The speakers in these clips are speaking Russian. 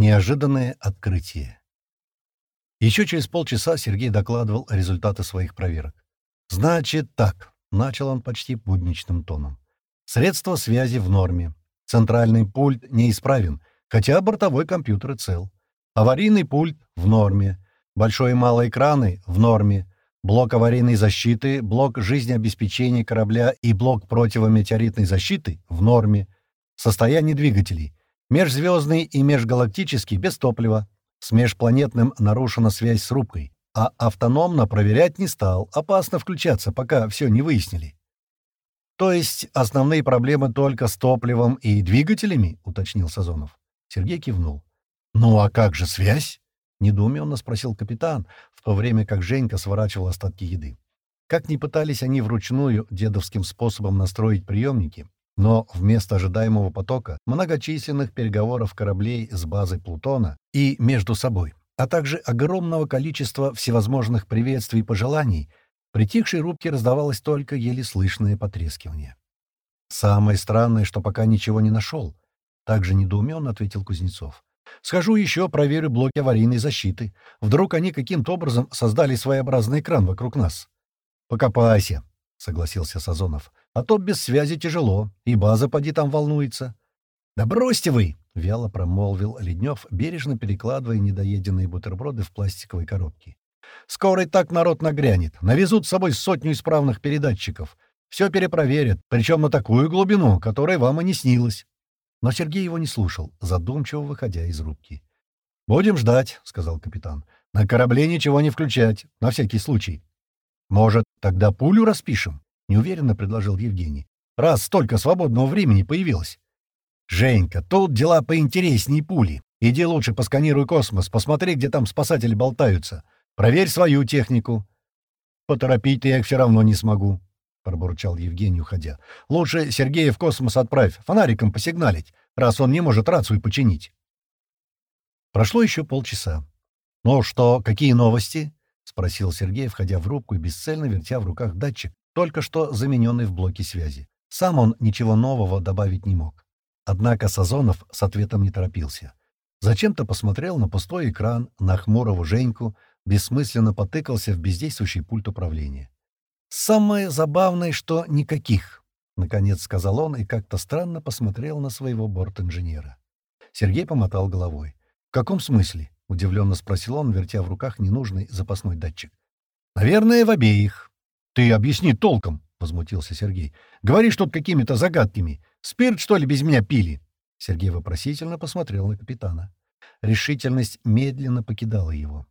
Неожиданное открытие. Еще через полчаса Сергей докладывал результаты своих проверок. «Значит так», — начал он почти будничным тоном. «Средства связи в норме. Центральный пульт неисправен, хотя бортовой компьютер цел. Аварийный пульт в норме. Большой и малый экраны в норме. Блок аварийной защиты, блок жизнеобеспечения корабля и блок противометеоритной защиты в норме. Состояние двигателей. Межзвездный и межгалактический без топлива. С межпланетным нарушена связь с рубкой. А автономно проверять не стал. Опасно включаться, пока все не выяснили. То есть основные проблемы только с топливом и двигателями, уточнил Сазонов. Сергей кивнул. «Ну а как же связь?» — недоуменно спросил капитан, в то время как Женька сворачивал остатки еды. Как ни пытались они вручную дедовским способом настроить приемники, но вместо ожидаемого потока многочисленных переговоров кораблей с базой Плутона и между собой, а также огромного количества всевозможных приветствий и пожеланий, притихшей рубке раздавалось только еле слышное потрескивание. «Самое странное, что пока ничего не нашел», — также недоуменно ответил Кузнецов. «Схожу еще, проверю блоки аварийной защиты. Вдруг они каким-то образом создали своеобразный экран вокруг нас». «Покопайся», — согласился Сазонов. А то без связи тяжело, и база поди там волнуется. — Да бросьте вы! — вяло промолвил Леднев, бережно перекладывая недоеденные бутерброды в пластиковой коробке. — Скоро и так народ нагрянет. Навезут с собой сотню исправных передатчиков. Все перепроверят, причем на такую глубину, которая вам и не снилась. Но Сергей его не слушал, задумчиво выходя из рубки. «Будем ждать», — сказал капитан. «На корабле ничего не включать, на всякий случай. Может, тогда пулю распишем?» Неуверенно предложил Евгений. «Раз столько свободного времени появилось». «Женька, тут дела поинтереснее пули. Иди лучше посканируй космос, посмотри, где там спасатели болтаются. Проверь свою технику». «Поторопить я их все равно не смогу», — пробурчал Евгений, уходя. «Лучше Сергея в космос отправь, фонариком посигналить, раз он не может рацию починить». Прошло еще полчаса. «Ну что, какие новости?» — спросил Сергей, входя в рубку и бесцельно вертя в руках датчик, только что замененный в блоке связи. Сам он ничего нового добавить не мог. Однако Сазонов с ответом не торопился. Зачем-то посмотрел на пустой экран, на хмурого Женьку, бессмысленно потыкался в бездействующий пульт управления. «Самое забавное, что никаких», — наконец сказал он и как-то странно посмотрел на своего борт-инженера. Сергей помотал головой. «В каком смысле?» — удивленно спросил он, вертя в руках ненужный запасной датчик. «Наверное, в обеих», «Ты объясни толком», — возмутился Сергей. «Говоришь тут какими-то загадками. Спирт, что ли, без меня пили?» Сергей вопросительно посмотрел на капитана. Решительность медленно покидала его.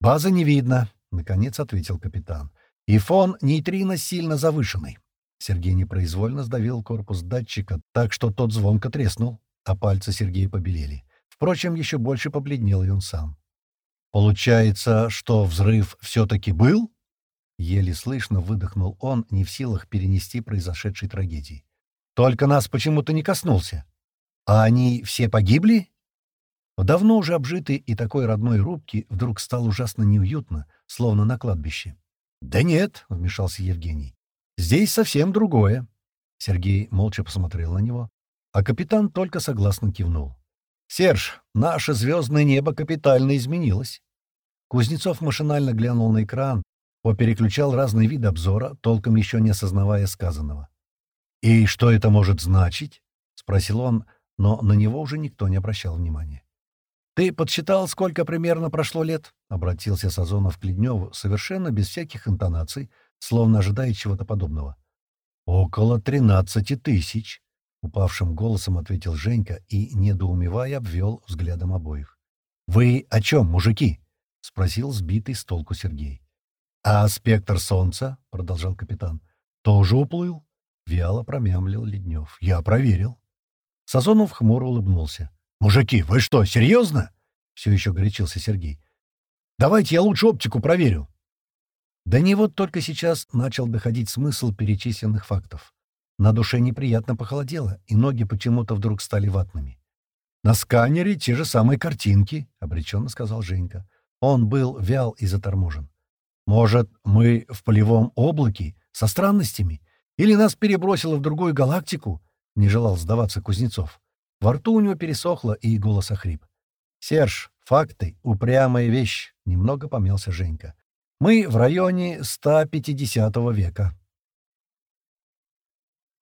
«Базы не видно», — наконец ответил капитан. «И фон нейтрино сильно завышенный». Сергей непроизвольно сдавил корпус датчика так, что тот звонко треснул, а пальцы Сергея побелели. Впрочем, еще больше побледнел и он сам. «Получается, что взрыв все-таки был?» Еле слышно выдохнул он, не в силах перенести произошедшей трагедии. «Только нас почему-то не коснулся. А они все погибли?» В давно уже обжитой и такой родной рубке вдруг стало ужасно неуютно, словно на кладбище. «Да нет», — вмешался Евгений. «Здесь совсем другое». Сергей молча посмотрел на него, а капитан только согласно кивнул. «Серж, наше звездное небо капитально изменилось». Кузнецов машинально глянул на экран, попереключал разные виды обзора, толком еще не осознавая сказанного. «И что это может значить?» — спросил он, но на него уже никто не обращал внимания. «Ты подсчитал, сколько примерно прошло лет?» — обратился Сазонов к Ледневу, совершенно без всяких интонаций, словно ожидая чего-то подобного. «Около тринадцати тысяч», — упавшим голосом ответил Женька и, недоумевая, обвел взглядом обоих. «Вы о чем, мужики?» — спросил сбитый с толку Сергей. «А спектр солнца?» — продолжал капитан. «Тоже уплыл?» — вяло промямлил Леднев. «Я проверил». Сазонов хмуро улыбнулся. «Мужики, вы что, серьезно?» — все еще горячился Сергей. «Давайте я лучше оптику проверю». До него только сейчас начал доходить смысл перечисленных фактов. На душе неприятно похолодело, и ноги почему-то вдруг стали ватными. «На сканере те же самые картинки», — обреченно сказал Женька. Он был вял и заторможен. Может, мы в полевом облаке, со странностями? Или нас перебросило в другую галактику?» — не желал сдаваться Кузнецов. Во рту у него пересохло, и голос охрип. «Серж, факты — упрямая вещь», — немного помялся Женька. «Мы в районе 150 века.